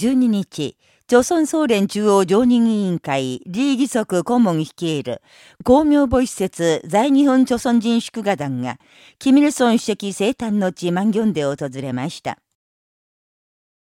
12日、朝鮮総連中央常任委員会、李義足顧問率いる、公明母施設在日本朝鮮人祝賀団が、キミルソン主席生誕の地万ンで訪れました。